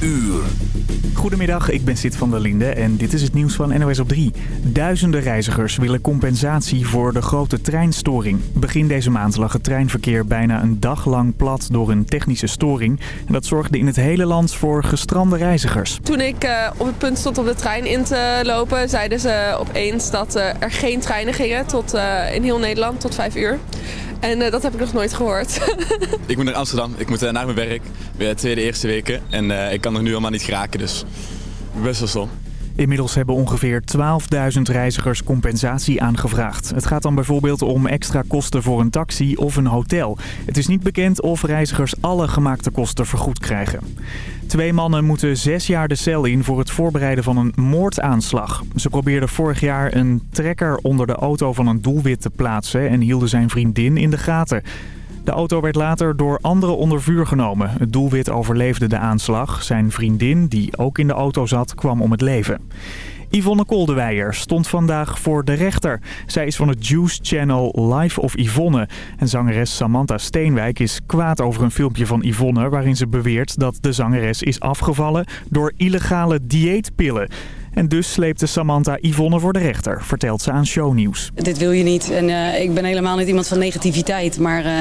uur. Goedemiddag, ik ben Sid van der Linde en dit is het nieuws van NOS op 3. Duizenden reizigers willen compensatie voor de grote treinstoring. Begin deze maand lag het treinverkeer bijna een dag lang plat door een technische storing. En dat zorgde in het hele land voor gestrande reizigers. Toen ik uh, op het punt stond om de trein in te lopen, zeiden ze opeens dat uh, er geen treinen gingen tot, uh, in heel Nederland tot 5 uur. En uh, dat heb ik nog nooit gehoord. ik moet naar Amsterdam. Ik moet uh, naar mijn werk. Weer de tweede eerste weken. En uh, ik kan er nu helemaal niet geraken. Dus best wel stom. Inmiddels hebben ongeveer 12.000 reizigers compensatie aangevraagd. Het gaat dan bijvoorbeeld om extra kosten voor een taxi of een hotel. Het is niet bekend of reizigers alle gemaakte kosten vergoed krijgen. Twee mannen moeten zes jaar de cel in voor het voorbereiden van een moordaanslag. Ze probeerden vorig jaar een trekker onder de auto van een doelwit te plaatsen en hielden zijn vriendin in de gaten. De auto werd later door anderen onder vuur genomen. Het doelwit overleefde de aanslag. Zijn vriendin, die ook in de auto zat, kwam om het leven. Yvonne Koldewijer stond vandaag voor de rechter. Zij is van het Juice Channel Life of Yvonne. En zangeres Samantha Steenwijk is kwaad over een filmpje van Yvonne... waarin ze beweert dat de zangeres is afgevallen door illegale dieetpillen. En dus sleepte Samantha Yvonne voor de rechter, vertelt ze aan Shownieuws. Dit wil je niet. En uh, ik ben helemaal niet iemand van negativiteit. Maar uh,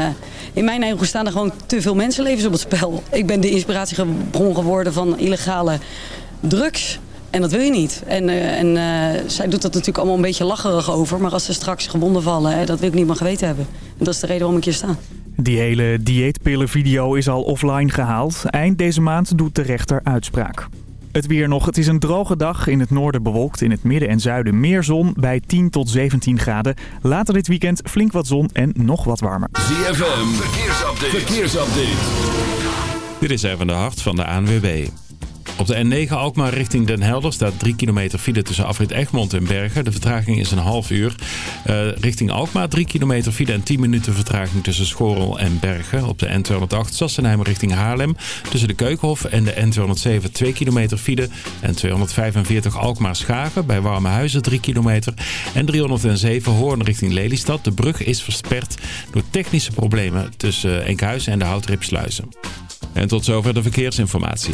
in mijn ogen staan er gewoon te veel mensenlevens op het spel. Ik ben de inspiratiebron geworden van illegale drugs. En dat wil je niet. En, uh, en uh, zij doet dat natuurlijk allemaal een beetje lacherig over. Maar als ze straks gewonden vallen, hè, dat wil ik niet meer geweten hebben. En dat is de reden waarom ik hier sta. Die hele dieetpillenvideo is al offline gehaald. Eind deze maand doet de rechter uitspraak. Het weer nog. Het is een droge dag. In het noorden bewolkt. In het midden en zuiden meer zon. Bij 10 tot 17 graden. Later dit weekend flink wat zon en nog wat warmer. ZFM. Verkeersupdate. Verkeersupdate. Dit is even de hart van de ANWB. Op de N9 Alkmaar richting Den Helder staat 3 kilometer file tussen afrit Egmond en Bergen. De vertraging is een half uur. Uh, richting Alkmaar 3 kilometer file en 10 minuten vertraging tussen Schorel en Bergen. Op de N208 Sassenheim richting Haarlem. Tussen de Keukenhof en de N207 2 kilometer file. En 245 Alkmaar Schagen bij Warmehuizen 3 kilometer. En 307 Hoorn richting Lelystad. De brug is versperd door technische problemen tussen Enkhuizen en de Houtripsluizen. En tot zover de verkeersinformatie.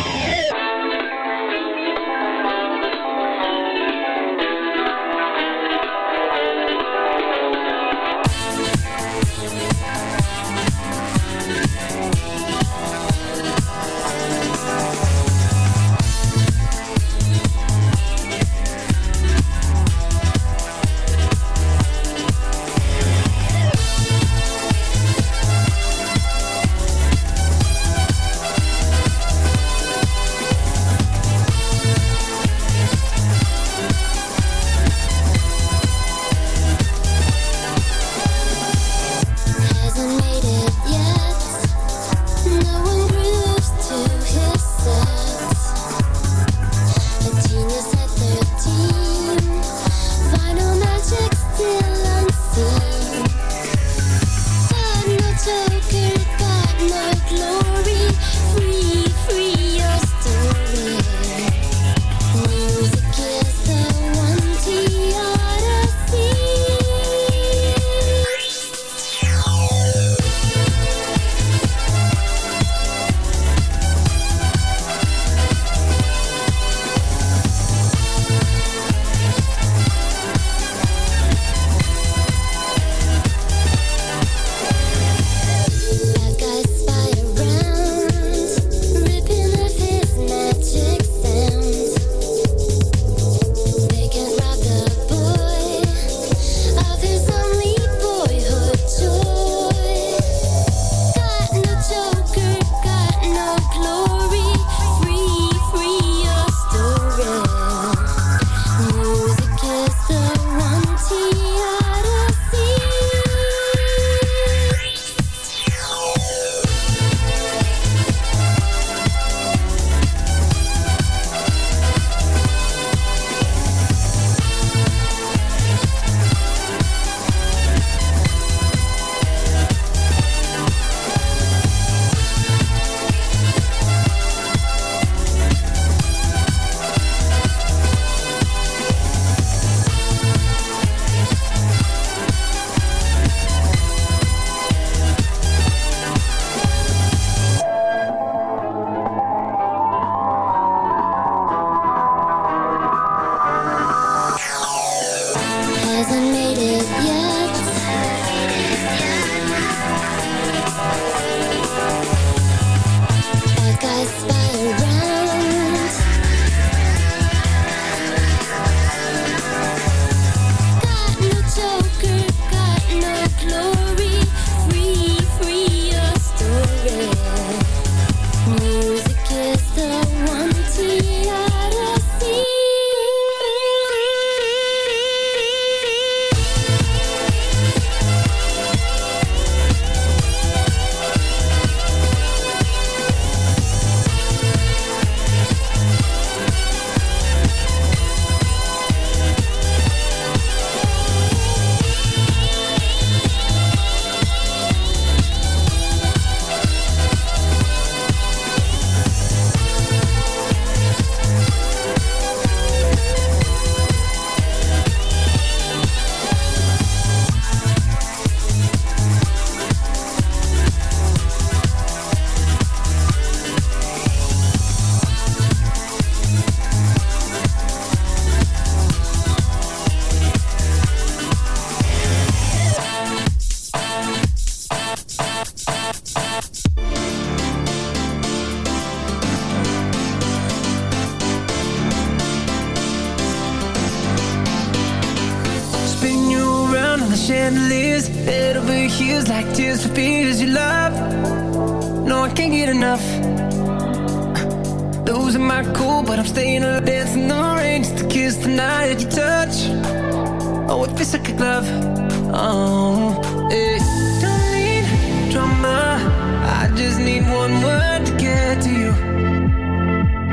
Night that you touch. Oh, it feels like a glove. Oh, hey. Don't need drama. I just need one word to get to you.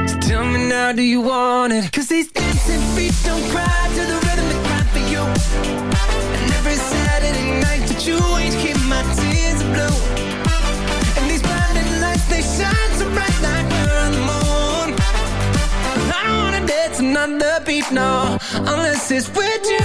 So tell me now, do you want it? Cause these dancing feet don't cry to the rhythm they cry for you. And every Saturday night that you another beat, no. Unless it's with you.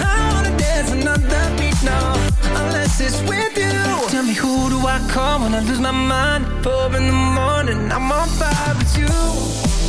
I wanna dance another beat, no. Unless it's with you. Tell me who do I call when I lose my mind? Four in the morning, I'm on fire with you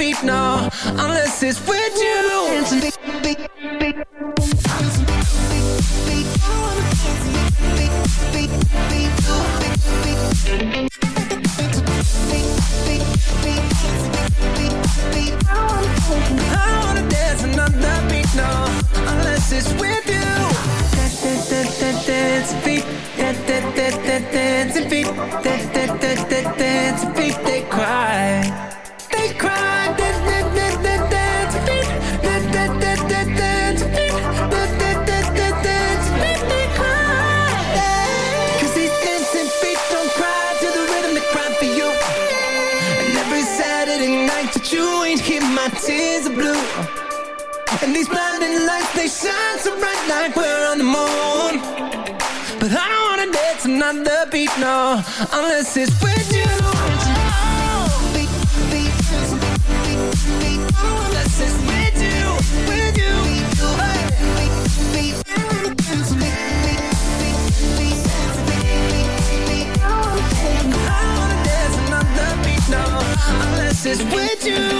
beat, no Unless it's with you no Unless it's with you. Unless it's with you, with you. I wanna dance another beat, no Unless it's with you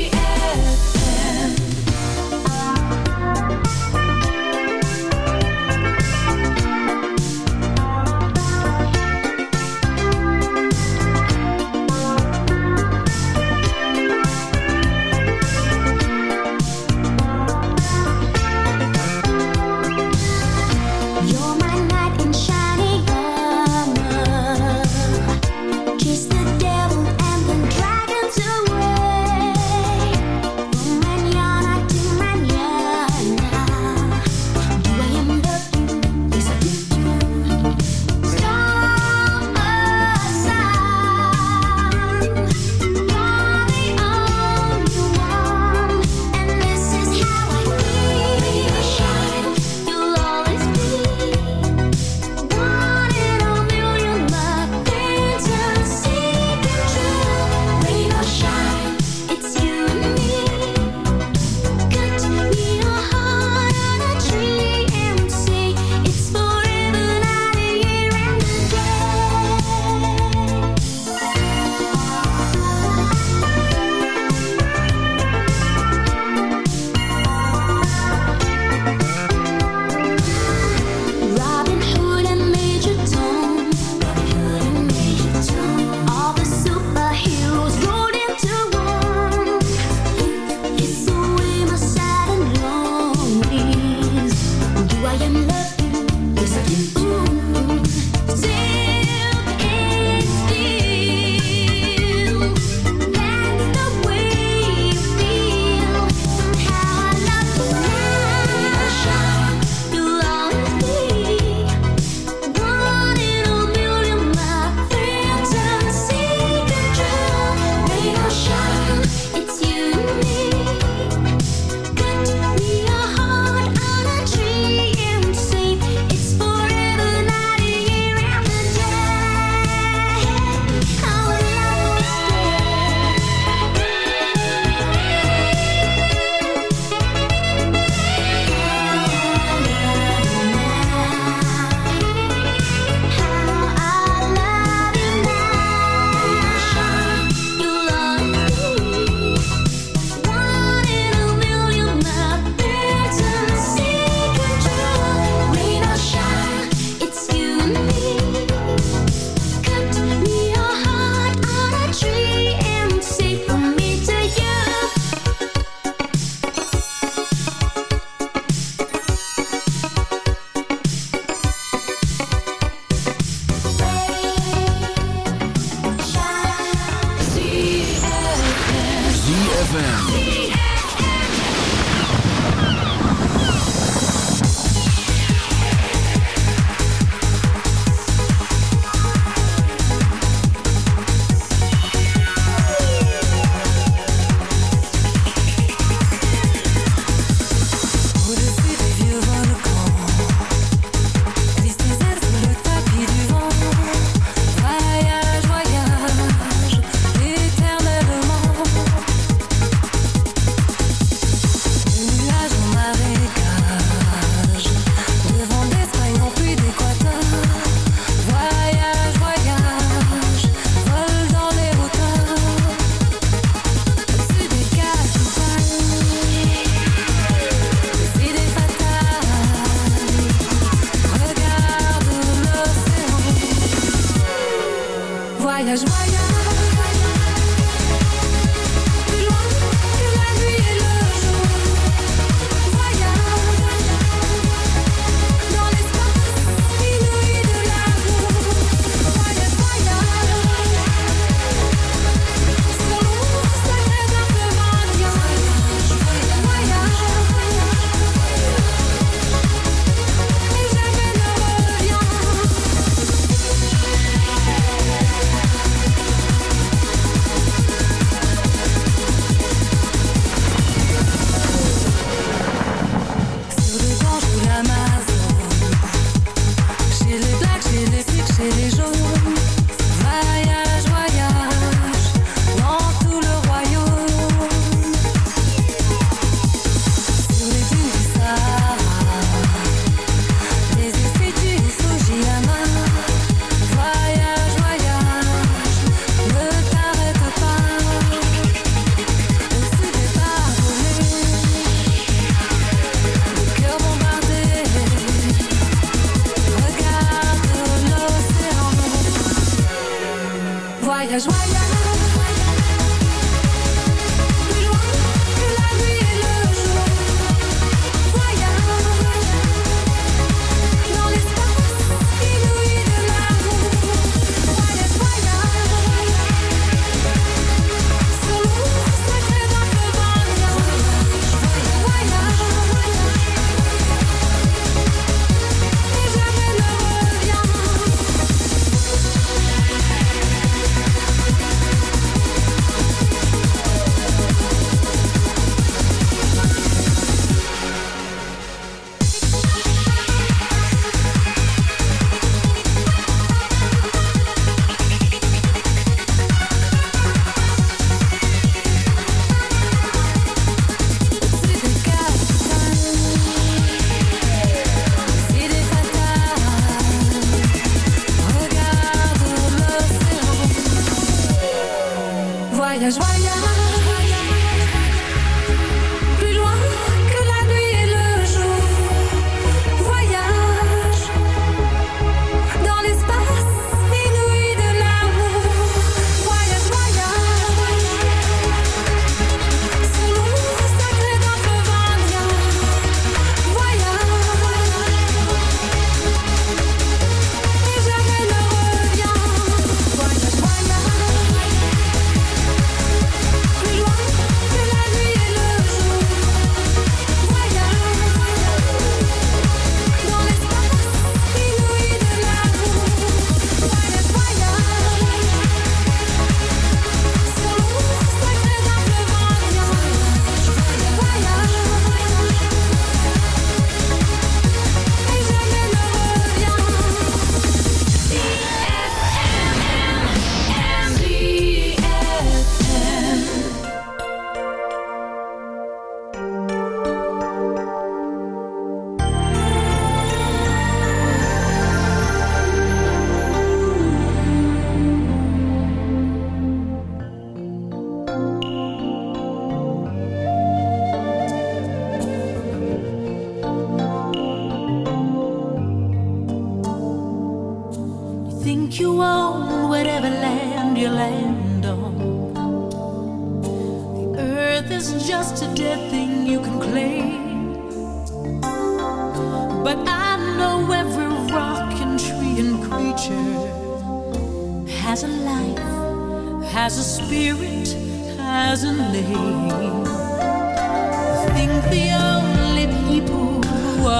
bailas, bailas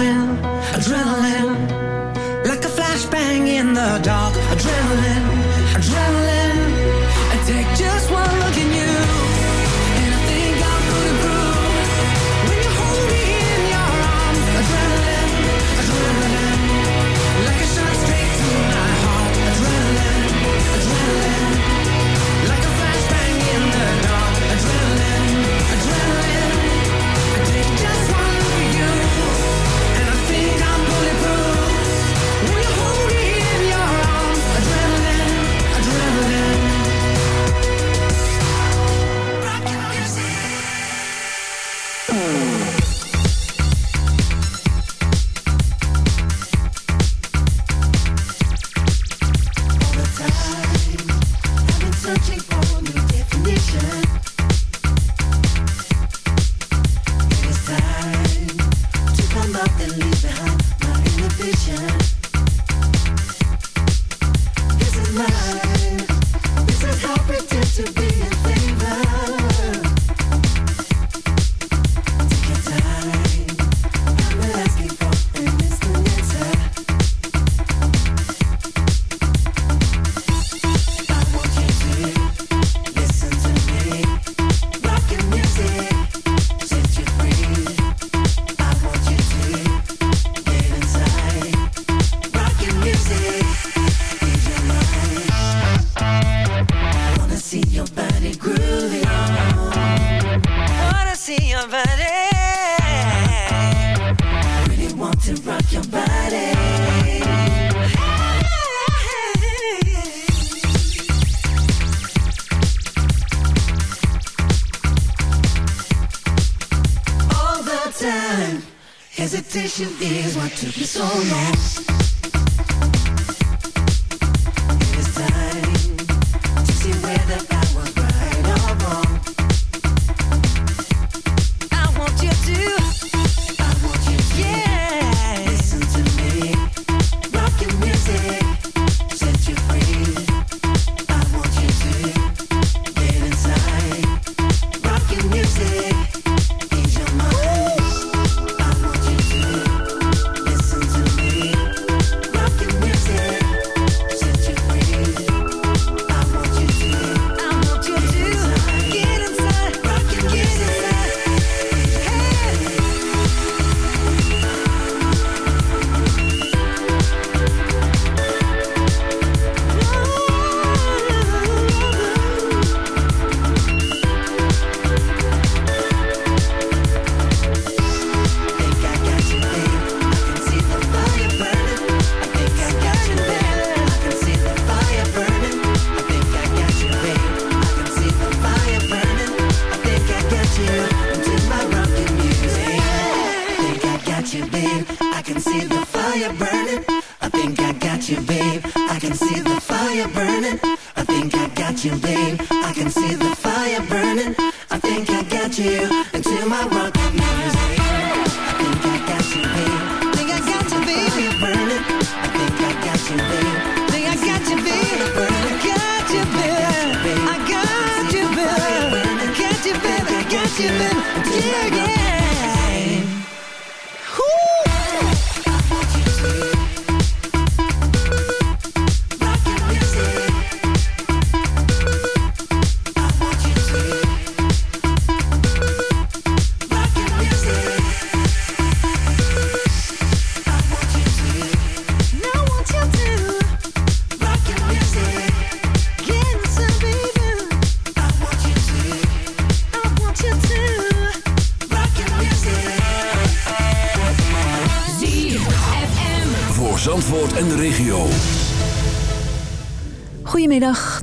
Adrenaline, adrenaline, like a flashbang in the dark. Adrenaline. hesitation is what took me so long.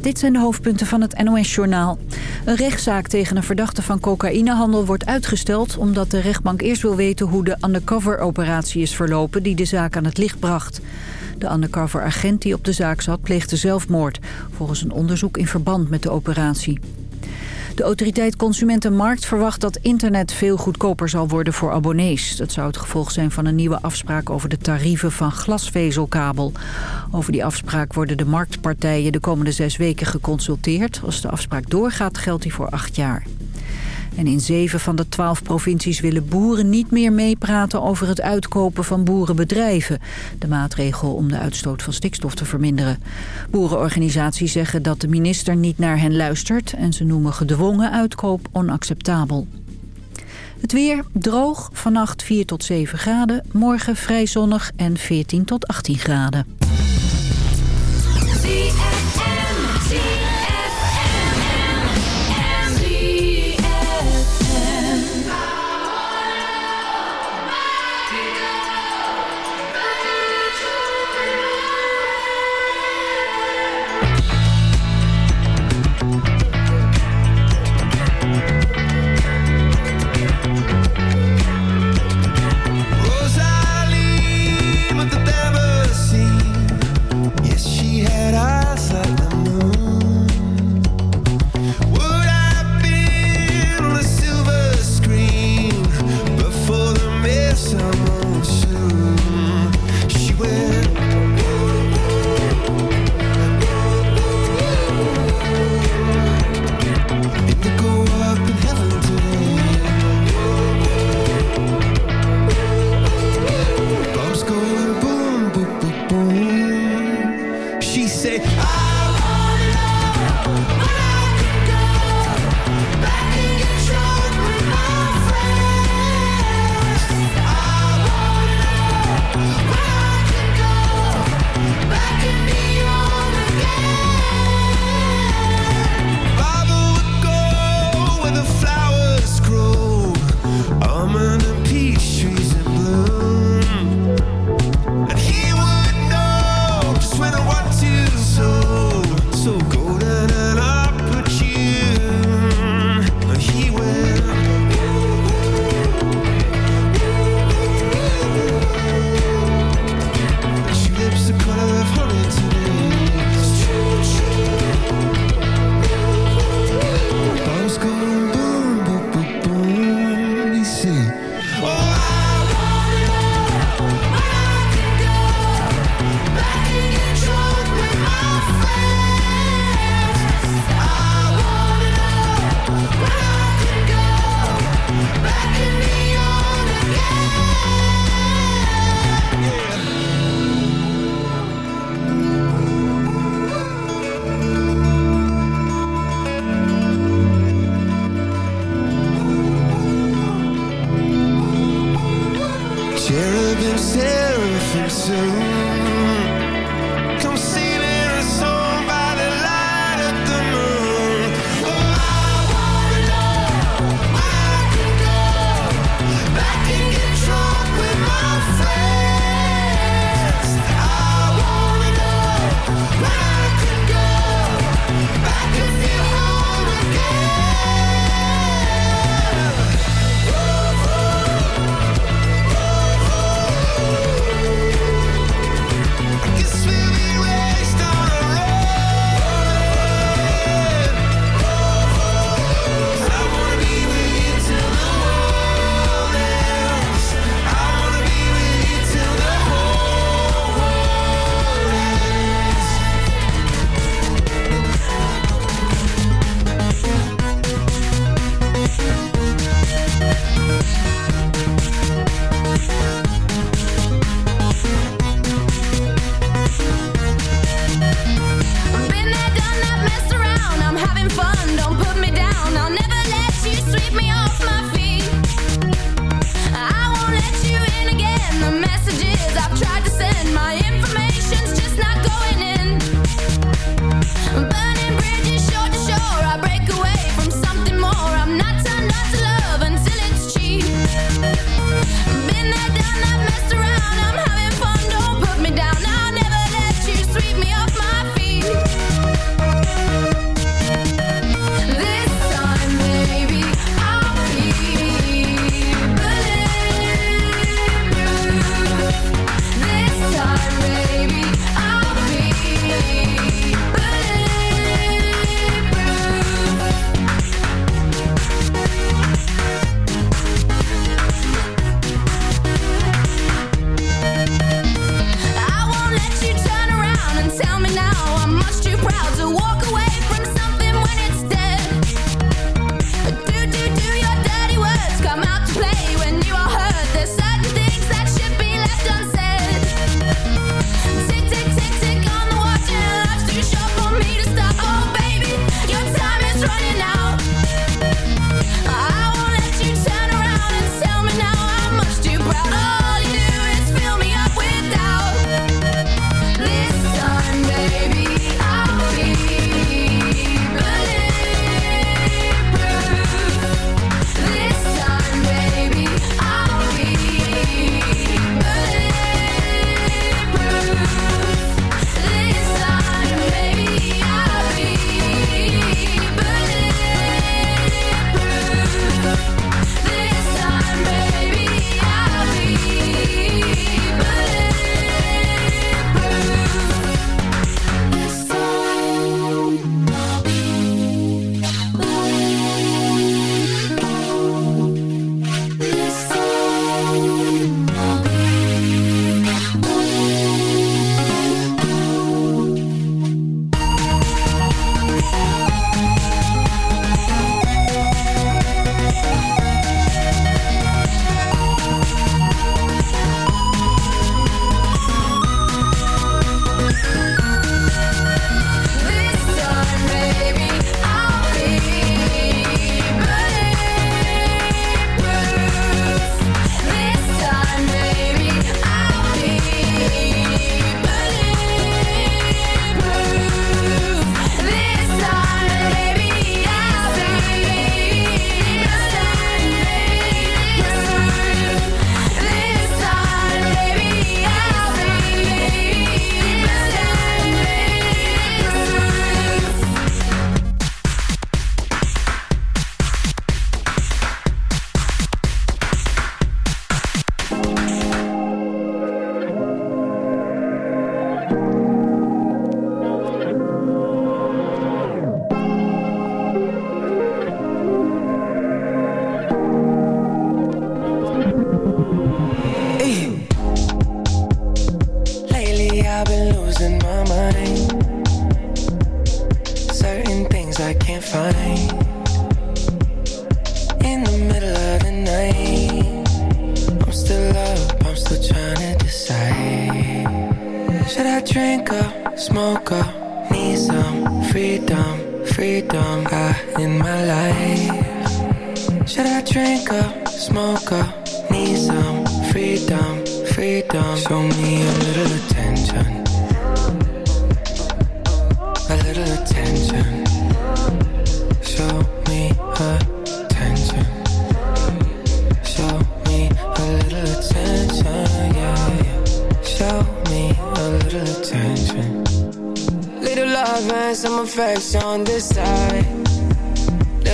Dit zijn de hoofdpunten van het NOS-journaal. Een rechtszaak tegen een verdachte van cocaïnehandel wordt uitgesteld... omdat de rechtbank eerst wil weten hoe de undercover-operatie is verlopen... die de zaak aan het licht bracht. De undercover-agent die op de zaak zat pleegde zelfmoord... volgens een onderzoek in verband met de operatie. De autoriteit Consumentenmarkt verwacht dat internet veel goedkoper zal worden voor abonnees. Dat zou het gevolg zijn van een nieuwe afspraak over de tarieven van glasvezelkabel. Over die afspraak worden de marktpartijen de komende zes weken geconsulteerd. Als de afspraak doorgaat geldt die voor acht jaar. En in zeven van de twaalf provincies willen boeren niet meer meepraten over het uitkopen van boerenbedrijven. De maatregel om de uitstoot van stikstof te verminderen. Boerenorganisaties zeggen dat de minister niet naar hen luistert en ze noemen gedwongen uitkoop onacceptabel. Het weer droog, vannacht 4 tot 7 graden, morgen vrij zonnig en 14 tot 18 graden.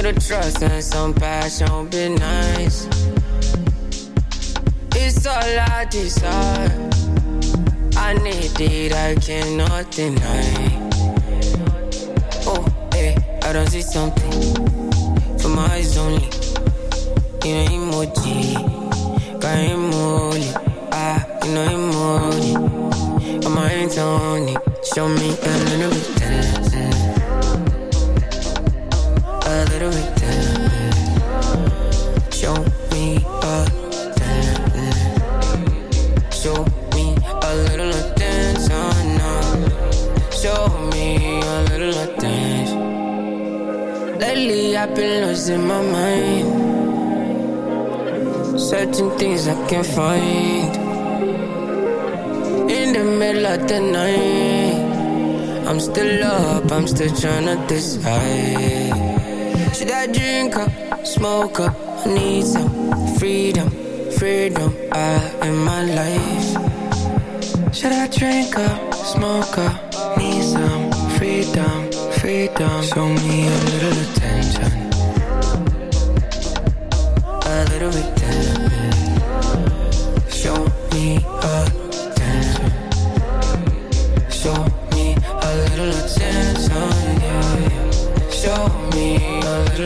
little trust and some passion would be nice. It's all I desire. I need it, I cannot deny. Oh, hey, I don't see something. For my eyes only. You know, emoji. Got emoji. Ah, you know, emoji. I'm my hands only. Show me a little bit dance. better with them. Show me a dance. Show me a little dance. Uh, oh no. Show me a little dance. Lately I've been losing my mind. Certain things I can't find. In the middle of the night. I'm still up, I'm still trying to decide should I drink up, smoke up. I need some freedom, freedom. I in my life. Should I drink up, smoke up? Need some freedom, freedom. Show me a little attention, a little bit.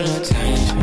should've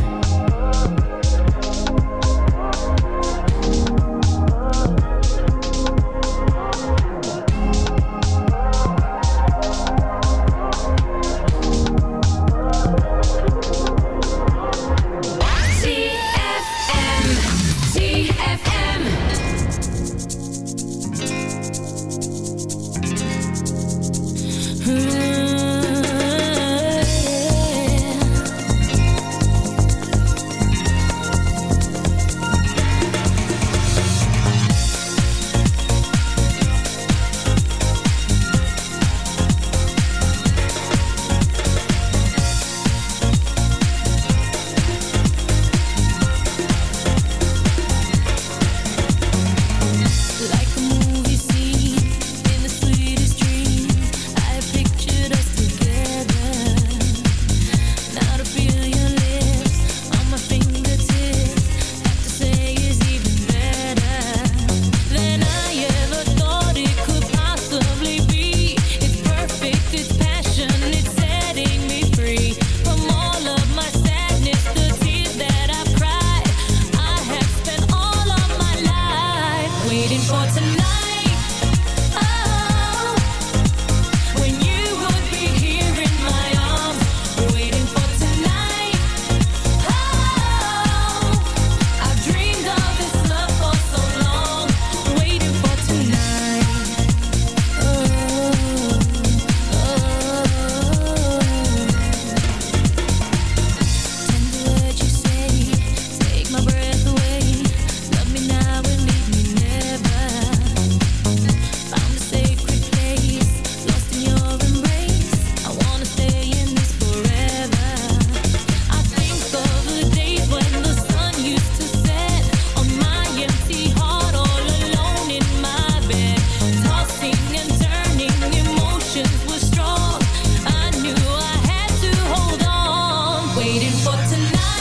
waiting for tonight.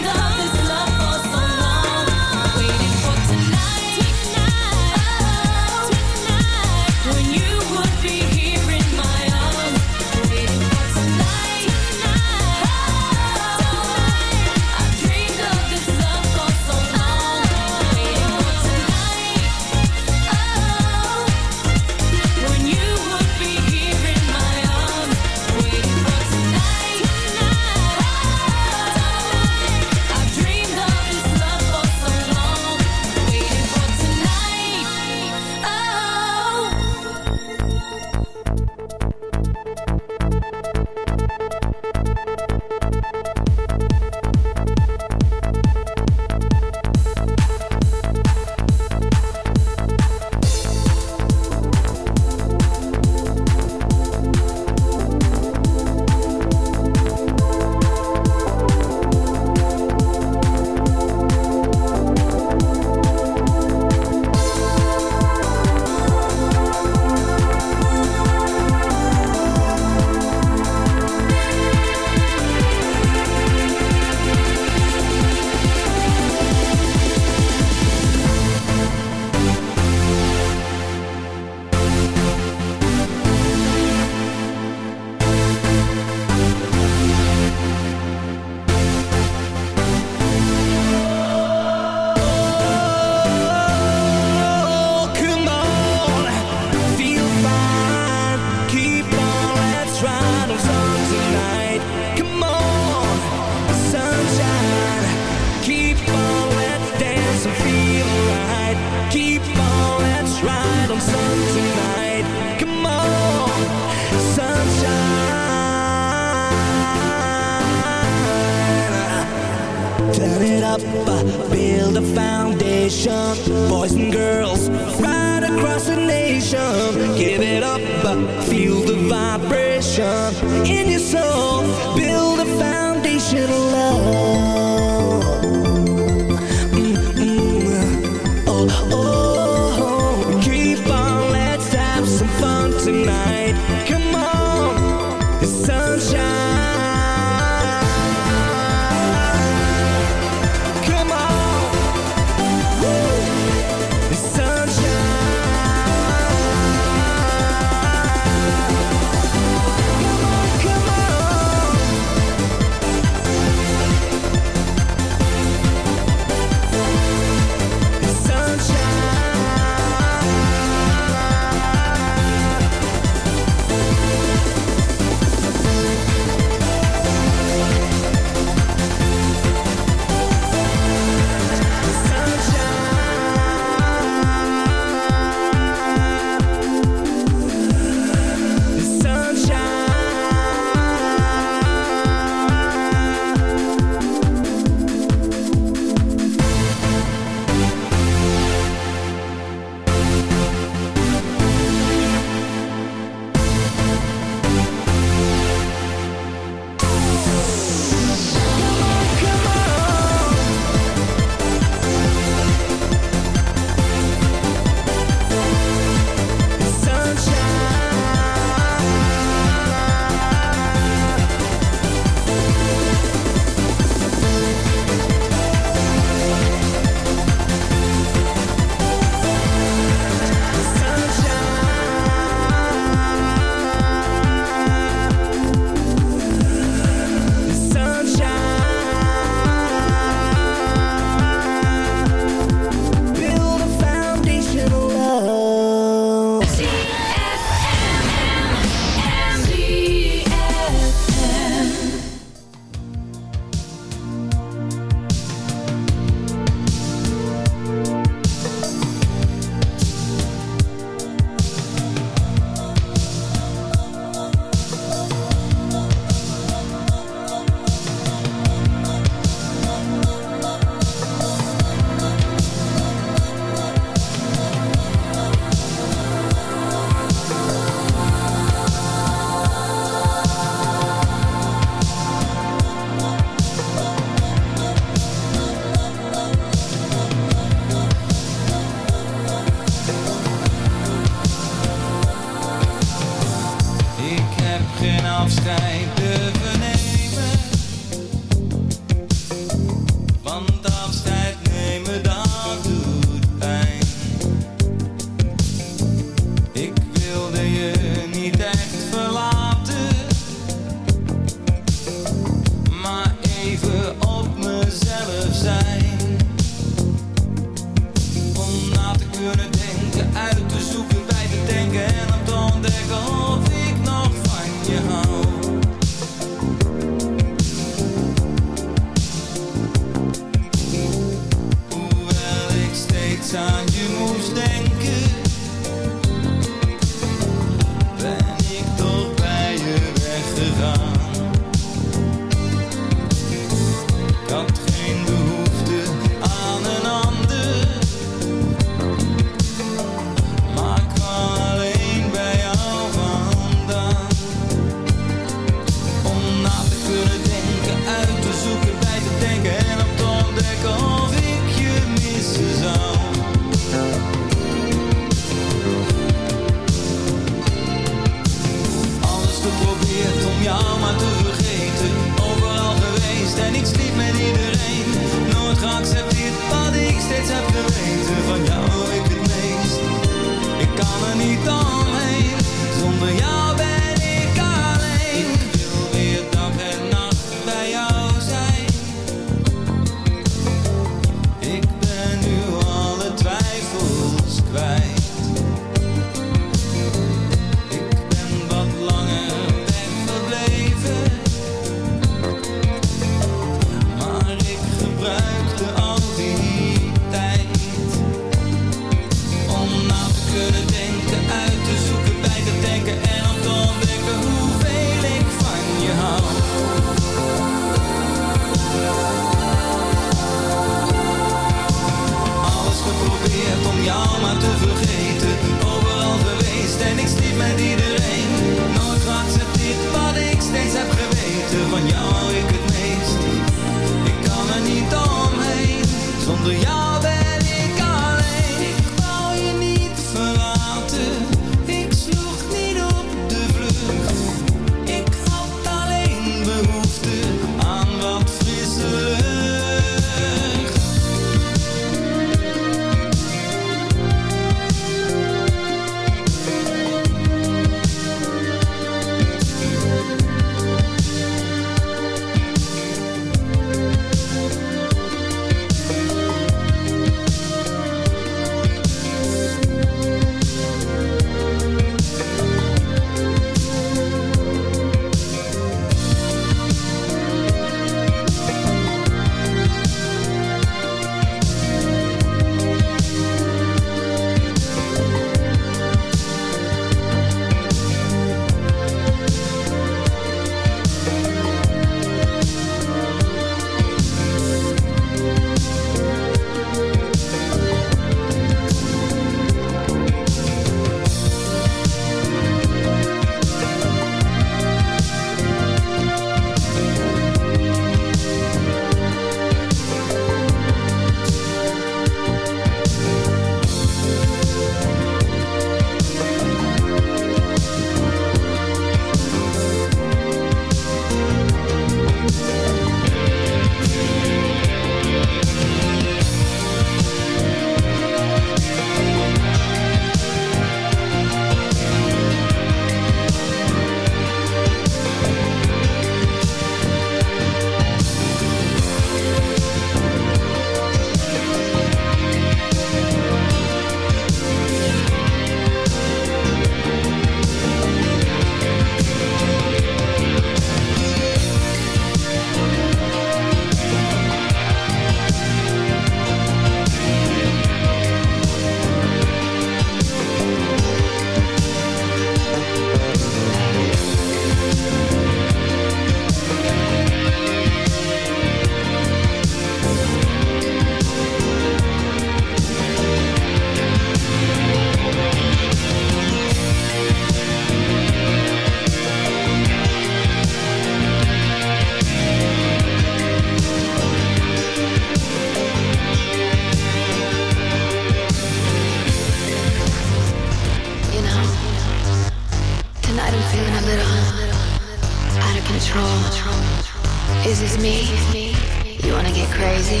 me? You wanna get crazy?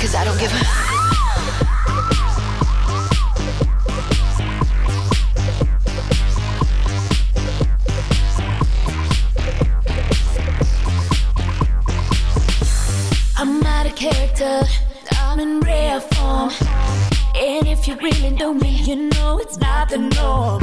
Cause I don't give a. character. I'm in rare form. And if you really know me, you know it's not the norm.